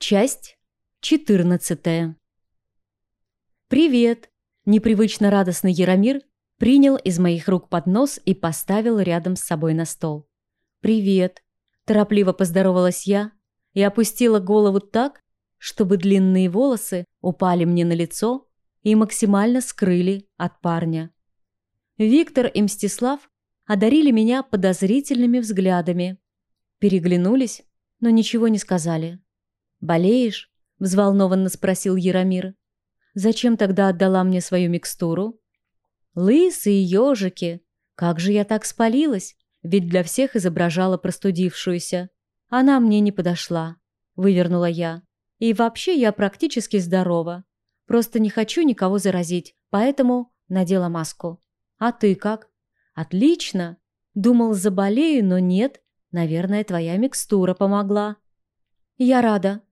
Часть 14. «Привет!» – непривычно радостный Яромир принял из моих рук поднос и поставил рядом с собой на стол. «Привет!» – торопливо поздоровалась я и опустила голову так, чтобы длинные волосы упали мне на лицо и максимально скрыли от парня. Виктор и Мстислав одарили меня подозрительными взглядами, переглянулись, но ничего не сказали. «Болеешь?» – взволнованно спросил Яромир. «Зачем тогда отдала мне свою микстуру?» «Лысые ежики! Как же я так спалилась? Ведь для всех изображала простудившуюся. Она мне не подошла», – вывернула я. «И вообще я практически здорова. Просто не хочу никого заразить, поэтому надела маску. А ты как?» «Отлично! Думал, заболею, но нет. Наверное, твоя микстура помогла». «Я рада»,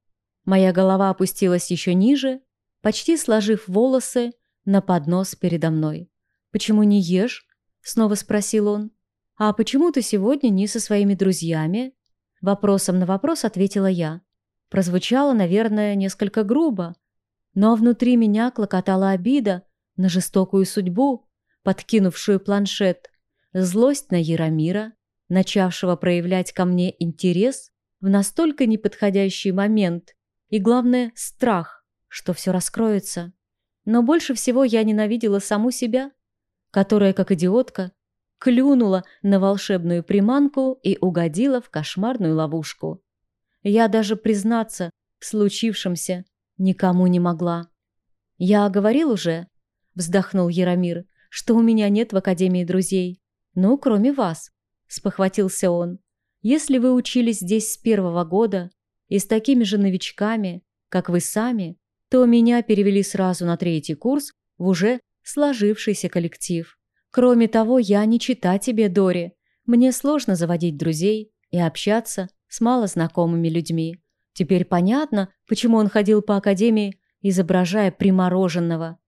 Моя голова опустилась еще ниже, почти сложив волосы на поднос передо мной. «Почему не ешь?» – снова спросил он. «А почему ты сегодня не со своими друзьями?» Вопросом на вопрос ответила я. Прозвучало, наверное, несколько грубо, но внутри меня клокотала обида на жестокую судьбу, подкинувшую планшет, злость на Яромира, начавшего проявлять ко мне интерес в настолько неподходящий момент, и главное, страх, что все раскроется. Но больше всего я ненавидела саму себя, которая, как идиотка, клюнула на волшебную приманку и угодила в кошмарную ловушку. Я даже признаться в случившемся никому не могла. «Я говорил уже», — вздохнул Яромир, «что у меня нет в Академии друзей. Ну, кроме вас», — спохватился он. «Если вы учились здесь с первого года, и с такими же новичками, как вы сами, то меня перевели сразу на третий курс в уже сложившийся коллектив. Кроме того, я не чита тебе, Дори. Мне сложно заводить друзей и общаться с малознакомыми людьми. Теперь понятно, почему он ходил по академии, изображая примороженного.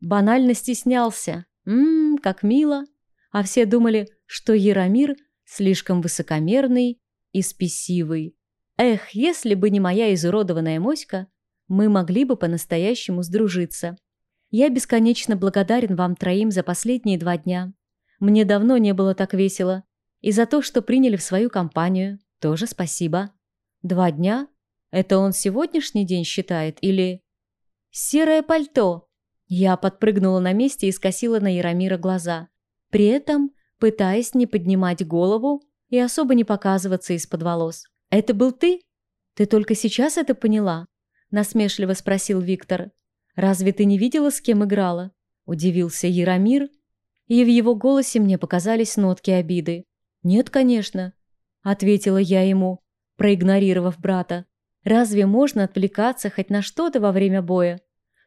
Банально стеснялся. Ммм, как мило. А все думали, что Яромир слишком высокомерный и спесивый. Эх, если бы не моя изуродованная моська, мы могли бы по-настоящему сдружиться. Я бесконечно благодарен вам троим за последние два дня. Мне давно не было так весело. И за то, что приняли в свою компанию, тоже спасибо. Два дня? Это он сегодняшний день считает или... Серое пальто! Я подпрыгнула на месте и скосила на Яромира глаза. При этом пытаясь не поднимать голову и особо не показываться из-под волос. «Это был ты? Ты только сейчас это поняла?» – насмешливо спросил Виктор. «Разве ты не видела, с кем играла?» – удивился Яромир, и в его голосе мне показались нотки обиды. «Нет, конечно», – ответила я ему, проигнорировав брата. «Разве можно отвлекаться хоть на что-то во время боя?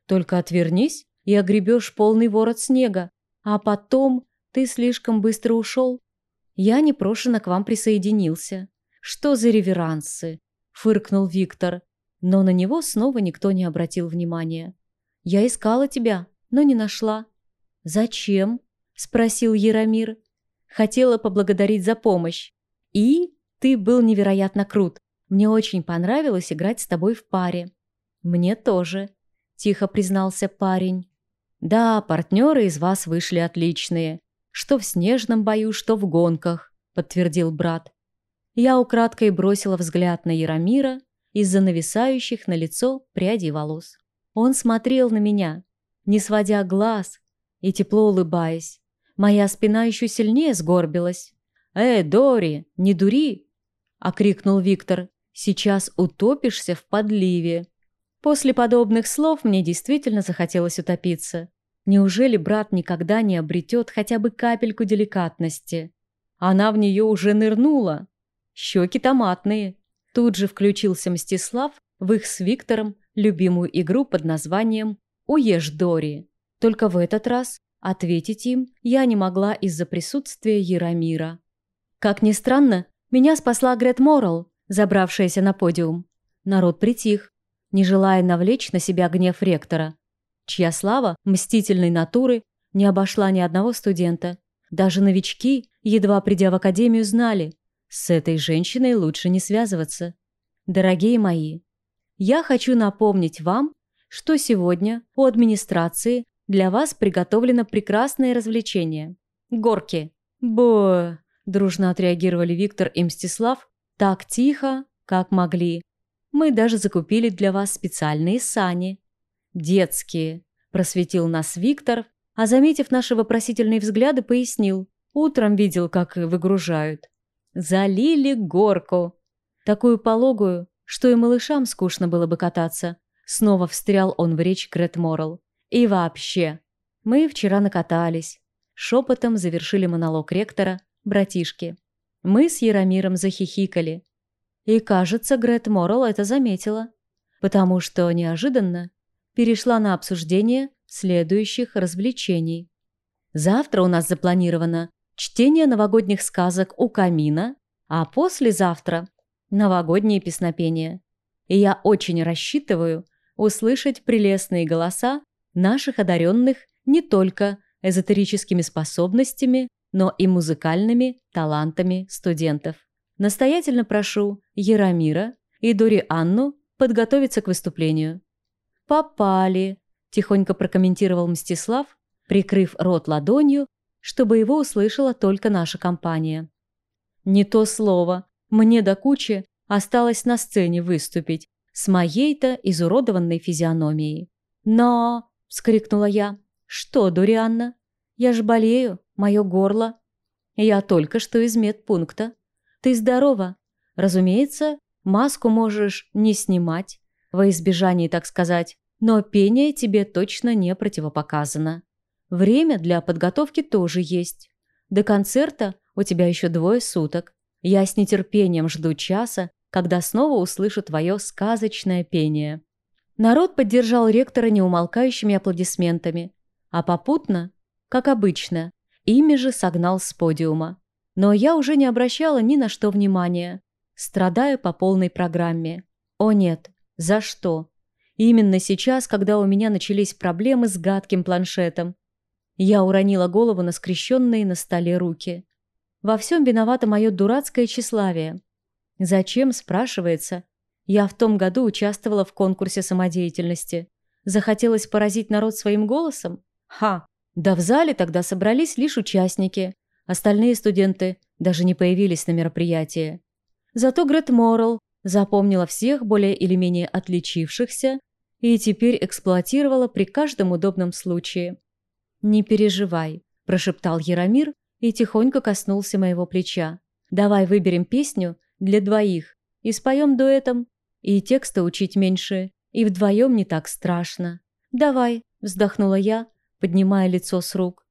Только отвернись и огребешь полный ворот снега, а потом ты слишком быстро ушел. Я непрошено к вам присоединился. «Что за реверансы?» – фыркнул Виктор. Но на него снова никто не обратил внимания. «Я искала тебя, но не нашла». «Зачем?» – спросил Яромир. «Хотела поблагодарить за помощь. И ты был невероятно крут. Мне очень понравилось играть с тобой в паре». «Мне тоже», – тихо признался парень. «Да, партнеры из вас вышли отличные. Что в снежном бою, что в гонках», – подтвердил брат. Я украдкой бросила взгляд на Яромира из-за нависающих на лицо прядей волос. Он смотрел на меня, не сводя глаз и тепло улыбаясь. Моя спина еще сильнее сгорбилась. «Э, Дори, не дури!» – окрикнул Виктор. «Сейчас утопишься в подливе». После подобных слов мне действительно захотелось утопиться. Неужели брат никогда не обретет хотя бы капельку деликатности? Она в нее уже нырнула. Щеки томатные. Тут же включился Мстислав в их с Виктором любимую игру под названием «Уешь, Дори». Только в этот раз ответить им я не могла из-за присутствия Яромира. Как ни странно, меня спасла Грет Моррелл, забравшаяся на подиум. Народ притих, не желая навлечь на себя гнев ректора, чья слава мстительной натуры не обошла ни одного студента. Даже новички, едва придя в академию, знали, с этой женщиной лучше не связываться. Дорогие мои, я хочу напомнить вам, что сегодня у администрации для вас приготовлено прекрасное развлечение. Горки. Бо, дружно отреагировали Виктор и Мстислав так тихо, как могли. Мы даже закупили для вас специальные сани. Детские, просветил нас Виктор, а заметив наши вопросительные взгляды, пояснил. Утром видел, как выгружают. Залили горку. Такую пологую, что и малышам скучно было бы кататься. Снова встрял он в речь Грет Моррел. И вообще, мы вчера накатались. Шепотом завершили монолог ректора, братишки. Мы с Яромиром захихикали. И, кажется, Грет Моррел это заметила, потому что неожиданно перешла на обсуждение следующих развлечений. Завтра у нас запланировано чтение новогодних сказок у камина, а послезавтра – новогодние песнопения. И я очень рассчитываю услышать прелестные голоса наших одаренных не только эзотерическими способностями, но и музыкальными талантами студентов. Настоятельно прошу Яромира и Дори Анну подготовиться к выступлению. «Попали», – тихонько прокомментировал Мстислав, прикрыв рот ладонью, чтобы его услышала только наша компания. «Не то слово. Мне до кучи осталось на сцене выступить с моей-то изуродованной физиономией». «Но...» – вскрикнула я. «Что, Дурианна? Я ж болею, мое горло. Я только что из медпункта. Ты здорова. Разумеется, маску можешь не снимать, во избежание, так сказать, но пение тебе точно не противопоказано. Время для подготовки тоже есть. До концерта у тебя еще двое суток. Я с нетерпением жду часа, когда снова услышу твое сказочное пение». Народ поддержал ректора неумолкающими аплодисментами, а попутно, как обычно, ими же согнал с подиума. Но я уже не обращала ни на что внимания, страдая по полной программе. О нет, за что? Именно сейчас, когда у меня начались проблемы с гадким планшетом. Я уронила голову на скрещенные на столе руки. Во всем виновато мое дурацкое тщеславие. Зачем, спрашивается. Я в том году участвовала в конкурсе самодеятельности. Захотелось поразить народ своим голосом? Ха! Да в зале тогда собрались лишь участники. Остальные студенты даже не появились на мероприятии. Зато Грет Моррелл запомнила всех более или менее отличившихся и теперь эксплуатировала при каждом удобном случае. «Не переживай», – прошептал Яромир и тихонько коснулся моего плеча. «Давай выберем песню для двоих и споем дуэтом. И текста учить меньше, и вдвоем не так страшно. Давай», – вздохнула я, поднимая лицо с рук.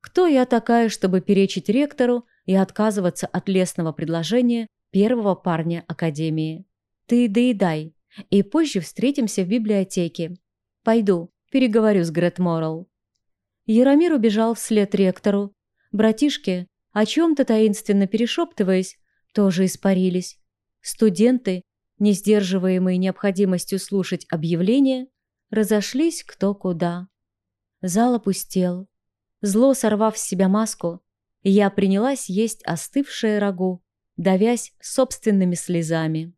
«Кто я такая, чтобы перечить ректору и отказываться от лестного предложения первого парня Академии? Ты доедай, и позже встретимся в библиотеке. Пойду, переговорю с Грет Моррелл». Яромир убежал вслед ректору. Братишки, о чем-то таинственно перешептываясь, тоже испарились. Студенты, не сдерживаемые необходимостью слушать объявления, разошлись кто куда. Зал опустел. Зло сорвав с себя маску, я принялась есть остывшее рагу, давясь собственными слезами.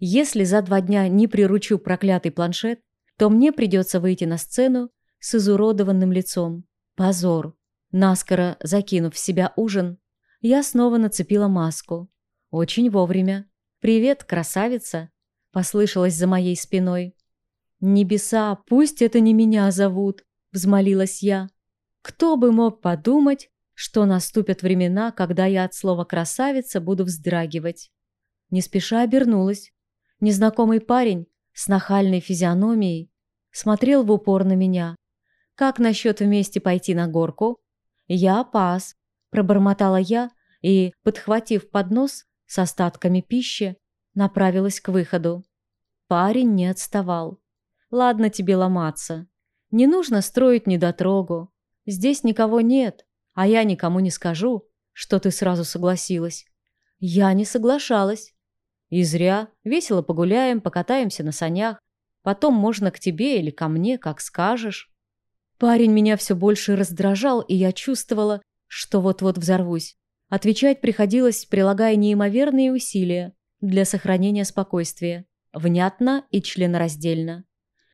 Если за два дня не приручу проклятый планшет, то мне придется выйти на сцену с изуродованным лицом. Позор. Наскоро закинув в себя ужин, я снова нацепила маску. Очень вовремя. «Привет, красавица!» – послышалось за моей спиной. «Небеса, пусть это не меня зовут!» – взмолилась я. «Кто бы мог подумать, что наступят времена, когда я от слова «красавица» буду вздрагивать?» Не спеша обернулась. Незнакомый парень с нахальной физиономией смотрел в упор на меня. «Как насчет вместе пойти на горку?» «Я пас», – пробормотала я и, подхватив поднос с остатками пищи, направилась к выходу. Парень не отставал. «Ладно тебе ломаться. Не нужно строить недотрогу. Здесь никого нет, а я никому не скажу, что ты сразу согласилась». «Я не соглашалась». И зря. Весело погуляем, покатаемся на санях. Потом можно к тебе или ко мне, как скажешь. Парень меня все больше раздражал, и я чувствовала, что вот-вот взорвусь. Отвечать приходилось, прилагая неимоверные усилия для сохранения спокойствия. внятно и членораздельно.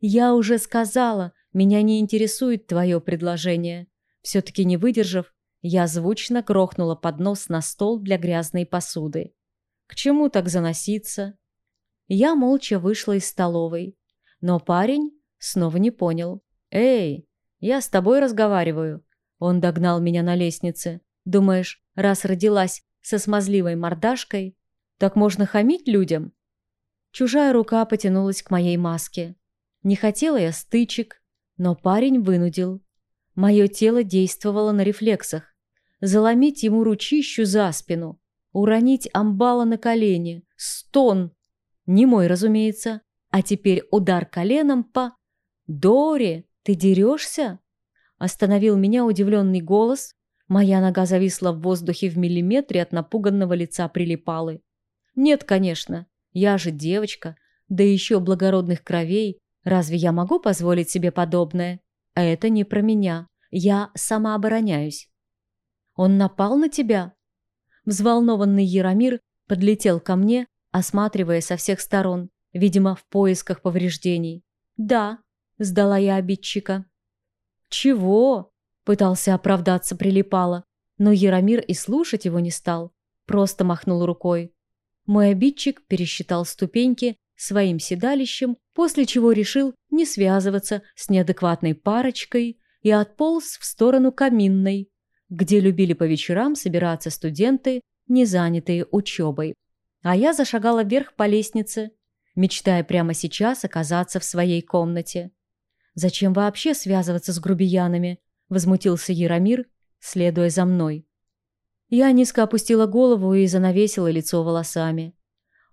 «Я уже сказала, меня не интересует твое предложение». Все-таки не выдержав, я звучно грохнула поднос на стол для грязной посуды. К чему так заноситься? Я молча вышла из столовой. Но парень снова не понял. «Эй, я с тобой разговариваю». Он догнал меня на лестнице. «Думаешь, раз родилась со смазливой мордашкой, так можно хамить людям?» Чужая рука потянулась к моей маске. Не хотела я стычек, но парень вынудил. Мое тело действовало на рефлексах заломить ему ручищу за спину, уронить амбала на колени, стон. Не мой, разумеется. А теперь удар коленом по... «Дори, ты дерешься?» Остановил меня удивленный голос. Моя нога зависла в воздухе в миллиметре от напуганного лица прилипалы. «Нет, конечно. Я же девочка, да еще благородных кровей. Разве я могу позволить себе подобное? А это не про меня. Я сама обороняюсь. Он напал на тебя?» Взволнованный Яромир подлетел ко мне, осматривая со всех сторон, видимо, в поисках повреждений. «Да», — сдала я обидчика. «Чего?» — пытался оправдаться прилипало, но Яромир и слушать его не стал, просто махнул рукой. Мой обидчик пересчитал ступеньки своим седалищем, после чего решил не связываться с неадекватной парочкой и отполз в сторону каминной, где любили по вечерам собираться студенты, не занятые учебой. А я зашагала вверх по лестнице, мечтая прямо сейчас оказаться в своей комнате. «Зачем вообще связываться с грубиянами?» – возмутился Яромир, следуя за мной. Я низко опустила голову и занавесила лицо волосами.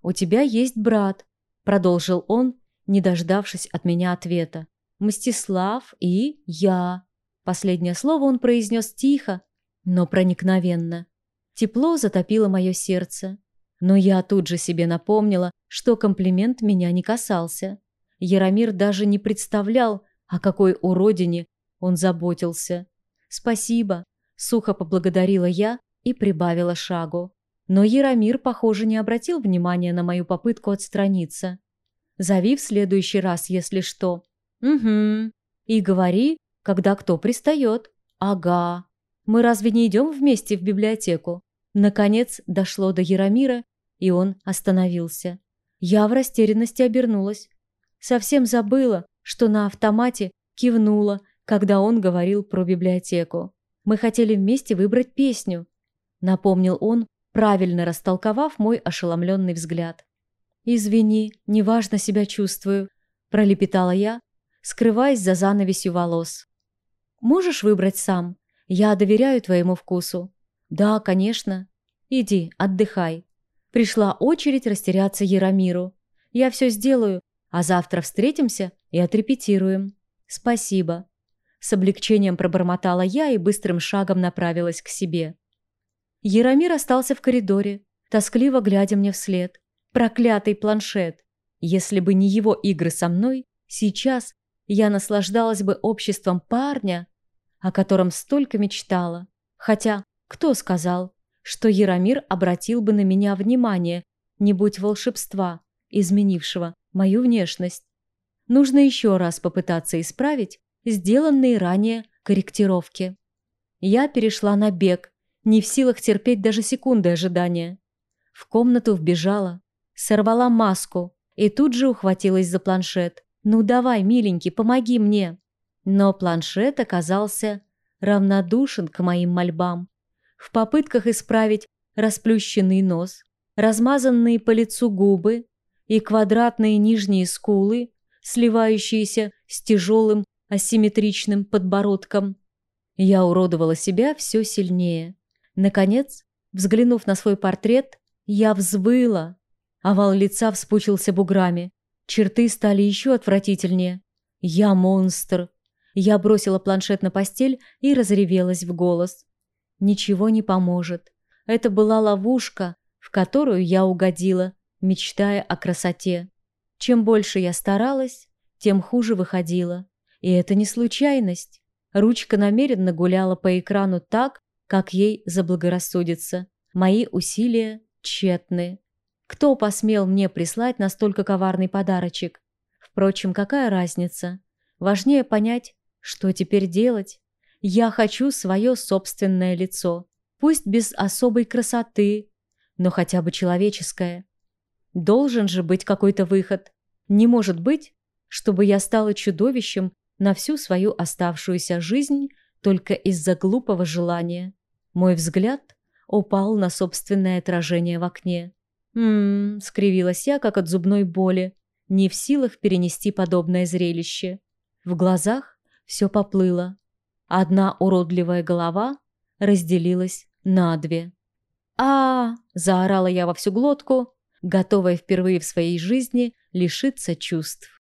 «У тебя есть брат», – продолжил он, не дождавшись от меня ответа. «Мстислав и я». Последнее слово он произнес тихо, но проникновенно. Тепло затопило мое сердце. Но я тут же себе напомнила, что комплимент меня не касался. Яромир даже не представлял, о какой уродине он заботился. «Спасибо», — сухо поблагодарила я и прибавила шагу. Но Яромир, похоже, не обратил внимания на мою попытку отстраниться. «Зови в следующий раз, если что». «Угу. И говори, когда кто пристает». «Ага». Мы разве не идем вместе в библиотеку? Наконец дошло до Яромира, и он остановился. Я в растерянности обернулась. Совсем забыла, что на автомате кивнула, когда он говорил про библиотеку. Мы хотели вместе выбрать песню. Напомнил он, правильно растолковав мой ошеломленный взгляд. «Извини, неважно себя чувствую», – пролепетала я, скрываясь за занавесью волос. «Можешь выбрать сам?» Я доверяю твоему вкусу. Да, конечно. Иди, отдыхай. Пришла очередь растеряться Яромиру. Я все сделаю, а завтра встретимся и отрепетируем. Спасибо. С облегчением пробормотала я и быстрым шагом направилась к себе. Яромир остался в коридоре, тоскливо глядя мне вслед. Проклятый планшет. Если бы не его игры со мной, сейчас я наслаждалась бы обществом парня, о котором столько мечтала. Хотя, кто сказал, что Яромир обратил бы на меня внимание, не будь волшебства, изменившего мою внешность. Нужно еще раз попытаться исправить сделанные ранее корректировки. Я перешла на бег, не в силах терпеть даже секунды ожидания. В комнату вбежала, сорвала маску и тут же ухватилась за планшет. «Ну давай, миленький, помоги мне!» Но планшет оказался равнодушен к моим мольбам. В попытках исправить расплющенный нос, размазанные по лицу губы и квадратные нижние скулы, сливающиеся с тяжелым асимметричным подбородком, я уродовала себя все сильнее. Наконец, взглянув на свой портрет, я взвыла. Овал лица вспучился буграми. Черты стали еще отвратительнее. Я монстр. Я бросила планшет на постель и разревелась в голос. Ничего не поможет. Это была ловушка, в которую я угодила, мечтая о красоте. Чем больше я старалась, тем хуже выходила. И это не случайность. Ручка намеренно гуляла по экрану так, как ей заблагорассудится. Мои усилия тщетны. Кто посмел мне прислать настолько коварный подарочек? Впрочем, какая разница? Важнее понять, что теперь делать. Я хочу свое собственное лицо. Пусть без особой красоты, но хотя бы человеческое. Должен же быть какой-то выход. Не может быть, чтобы я стала чудовищем на всю свою оставшуюся жизнь только из-за глупого желания. Мой взгляд упал на собственное отражение в окне. «М-м-м», скривилась я, как от зубной боли, не в силах перенести подобное зрелище. В глазах все поплыло. Одна уродливая голова разделилась на две. а, -а, -а заорала я во всю глотку, готовая впервые в своей жизни лишиться чувств.